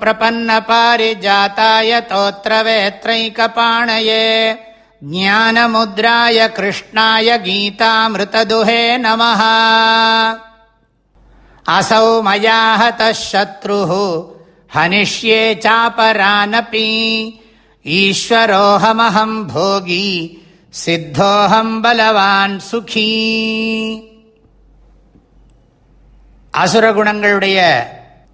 प्रपन्नपारिजाताय तोत्रवेत्रैकपाणये ज्ञानमुद्राय कृष्णाय गीतामृतदुहे नमः असौ मया हतः शत्रुः हनिष्ये चापरानपि ईश्वरोऽहमहम् भोगी सिद्धोऽहम् बलवान् सुखी அசுரகுணங்களுடைய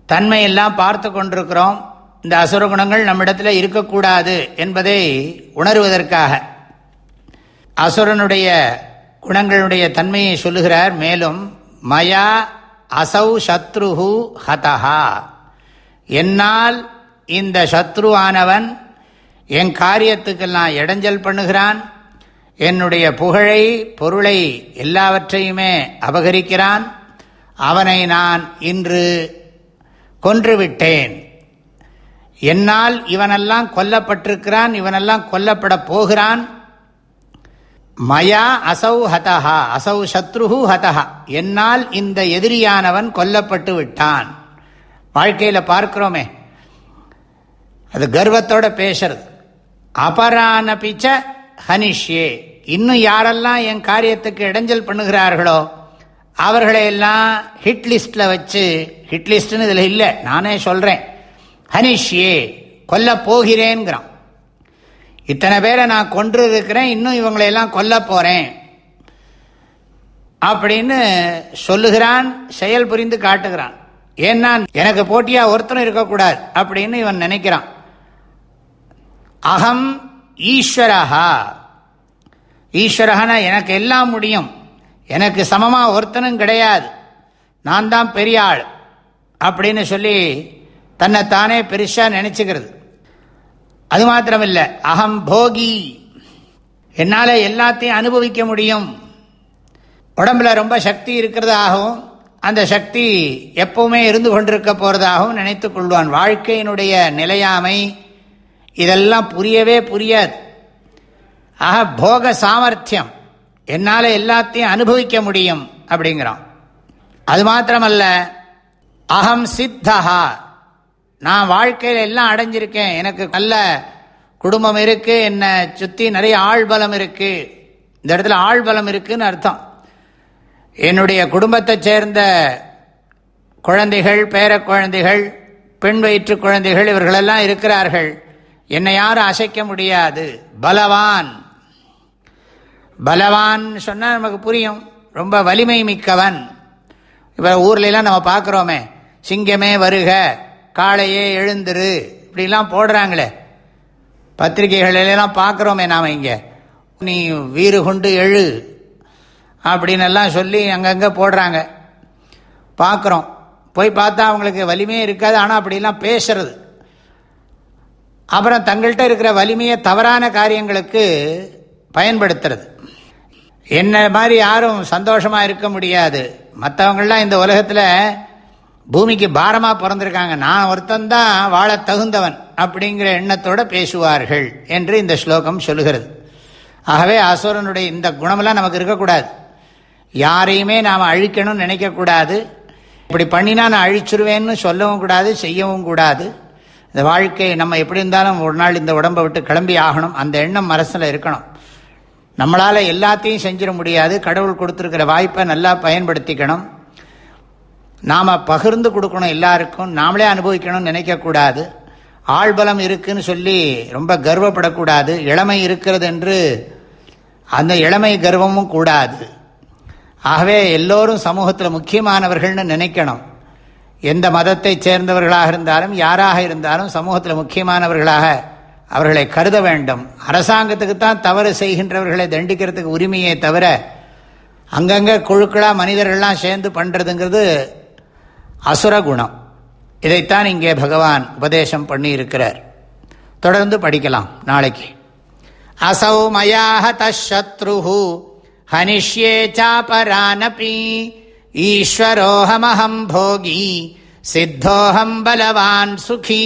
தன்மையெல்லாம் பார்த்து கொண்டிருக்கிறோம். இந்த அசுரகுணங்கள் நம்மிடத்தில் இருக்கக்கூடாது என்பதை உணர்வதற்காக. அசுரனுடைய குணங்களுடைய தன்மையை சொல்லுகிறார் மேலும் மயா அசௌ சத்ருஹு ஹதஹா. என்னால் இந்த சத்ருவானவன் என் காரியத்துக்கெல்லாம் இடைஞ்சல் பண்ணுகிறான். என்னுடைய புகழை பொருளை எல்லாவற்றையுமே அபகரிக்கிறான். அவனை நான் இன்று கொன்றுவிட்டேன். என்னால் இவனெல்லாம் கொல்லப்பட்டிருக்கிறான் இவனெல்லாம் கொல்லப்பட போகிறான். மயா அசௌ ஹதஹா அசௌ சத்ருஹு ஹதஹா. என்னால் இந்த எதிரியானவன் கொல்லப்பட்டு விட்டான். வாழ்க்கையில் பார்க்கிறோமே அது கர்வத்தோட பேசுறது. அபரானபிச்ச ஹனிஷ்யே இன்னும் யாரெல்லாம் என் காரியத்துக்கு இடைஞ்சல் பண்ணுகிறார்களோ அவர்களையெல்லாம் ஹிட் லிஸ்டில் வச்சு ஹிட் லிஸ்ட்னு இதில் இல்லை நானே சொல்கிறேன் ஹனிஷ்யே கொல்ல போகிறேங்கிறான் இத்தனை பேரை நான் கொன்று இருக்கிறேன் இன்னும் இவங்களையெல்லாம் கொல்ல போகிறேன் அப்படின்னு சொல்லுகிறான் செயல் புரிந்து காட்டுகிறான். ஏன்னா எனக்கு போட்டியாக ஒருத்தனும் இருக்கக்கூடாது அப்படின்னு இவன் நினைக்கிறான். அகம் ஈஸ்வரஹா. ஈஸ்வரகனா எனக்கு எல்லாம் முடியும். எனக்கு சமமாக ஒருத்தனும் கிடையாது. நான் தான் பெரிய ஆள். அப்படின்னு சொல்லி தன்னைத்தானே பெருசாக நினச்சிக்கிறது. அது மாத்திரமில்லை அகம் போகி. என்னால் எல்லாத்தையும் அனுபவிக்க முடியும். உடம்புல ரொம்ப சக்தி இருக்கிறதாகவும் அந்த சக்தி எப்பவுமே இருந்து கொண்டிருக்க போகிறதாகவும் நினைத்து கொள்வான். வாழ்க்கையினுடைய நிலையாமை இதெல்லாம் புரியவே புரியாது. ஆக போக சாமர்த்தியம். என்னால் எல்லாத்தையும் அனுபவிக்க முடியும் அப்படிங்கிறான். அது மாத்திரமல்ல அகம் சித்தஹா. நான் வாழ்க்கையில் எல்லாம் அடைஞ்சிருக்கேன். எனக்கு நல்ல குடும்பம் இருக்குது என்னை சுற்றி நிறைய ஆழ்பலம் இருக்குது இந்த இடத்துல ஆழ்பலம் இருக்குன்னு அர்த்தம். என்னுடைய குடும்பத்தை சேர்ந்த குழந்தைகள் பேர குழந்தைகள் பெண் வயிற்று குழந்தைகள் இவர்களெல்லாம் இருக்கிறார்கள். என்னை யாரும் அசைக்க முடியாது. பலவான். பலவான் சொன்னால் நமக்கு புரியும். ரொம்ப வலிமை மிக்கவன். இப்போ ஊர்லெலாம் நம்ம பார்க்குறோமே சிங்கமே வருக காளையே எழுந்துரு இப்படிலாம் போடுறாங்களே. பத்திரிகைகளெல்லாம் பார்க்குறோமே நாம் இங்கே. நீ வீறு கொண்டு எழு அப்படின்னு எல்லாம் சொல்லி அங்கங்கே போடுறாங்க. பார்க்குறோம் போய் பார்த்தா அவங்களுக்கு வலிமையே இருக்காது. ஆனால் அப்படிலாம் பேசுறது. அப்புறம் தங்கள்கிட்ட இருக்கிற வலிமையை தவறான காரியங்களுக்கு பயன்படுத்துறது. என்ன மாதிரி யாரும் சந்தோஷமாக இருக்க முடியாது. மற்றவங்களாம் இந்த உலகத்தில் பூமிக்கு பாரமாக பிறந்திருக்காங்க. நான் ஒருத்தந்தான் வாழ தகுந்தவன் அப்படிங்கிற எண்ணத்தோடு பேசுவார்கள் என்று இந்த ஸ்லோகம் சொல்லுகிறது. ஆகவே அசுரனுடைய இந்த குணமெல்லாம் நமக்கு இருக்கக்கூடாது. யாரையுமே நாம் அழிக்கணும்னு நினைக்கக்கூடாது இப்படி பண்ணினா நான் அழிச்சிருவேன்னு சொல்லவும் கூடாது செய்யவும் கூடாது. இந்த வாழ்க்கை நம்ம எப்படி இருந்தாலும் ஒரு நாள் இந்த உடம்பை விட்டு கிளம்பி ஆகணும். அந்த எண்ணம் மனசில் இருக்கணும். நம்மளால் எல்லாத்தையும் செஞ்சிட முடியாது. கடவுள் கொடுத்துருக்கிற வாய்ப்பை நல்லா பயன்படுத்திக்கணும். நாம் பகிர்ந்து கொடுக்கணும் எல்லாருக்கும். நாமளே அனுபவிக்கணும்னு நினைக்கக்கூடாது ஆழ்பலம் இருக்குதுன்னு சொல்லி ரொம்ப கர்வப்படக்கூடாது. இளமை இருக்கிறது என்று அந்த இளமை கர்வமும் கூடாது. ஆகவே எல்லோரும் சமூகத்தில் முக்கியமானவர்கள்னு நினைக்கணும். எந்த மதத்தைச் சேர்ந்தவர்களாக இருந்தாலும் யாராக இருந்தாலும் சமூகத்தில் முக்கியமானவர்களாக அவர்களை கருத வேண்டும். அரசாங்கத்துக்கு தான் தவறு செய்கின்றவர்களை தண்டிக்கிறதுக்கு உரிமையை தவிர அங்கங்கே குழுக்களாக மனிதர்கள்லாம் சேர்ந்து பண்ணுறதுங்கிறது அசுர குணம். இதைத்தான் இங்கே பகவான் உபதேசம் பண்ணியிருக்கிறார். தொடர்ந்து படிக்கலாம் நாளைக்கு. அசௌ மயாக தத்ரு ஹனிஷ்யே சாபரானபி ஈஸ்வரோஹமஹம் போகி சித்தோஹம் பலவான் சுகி.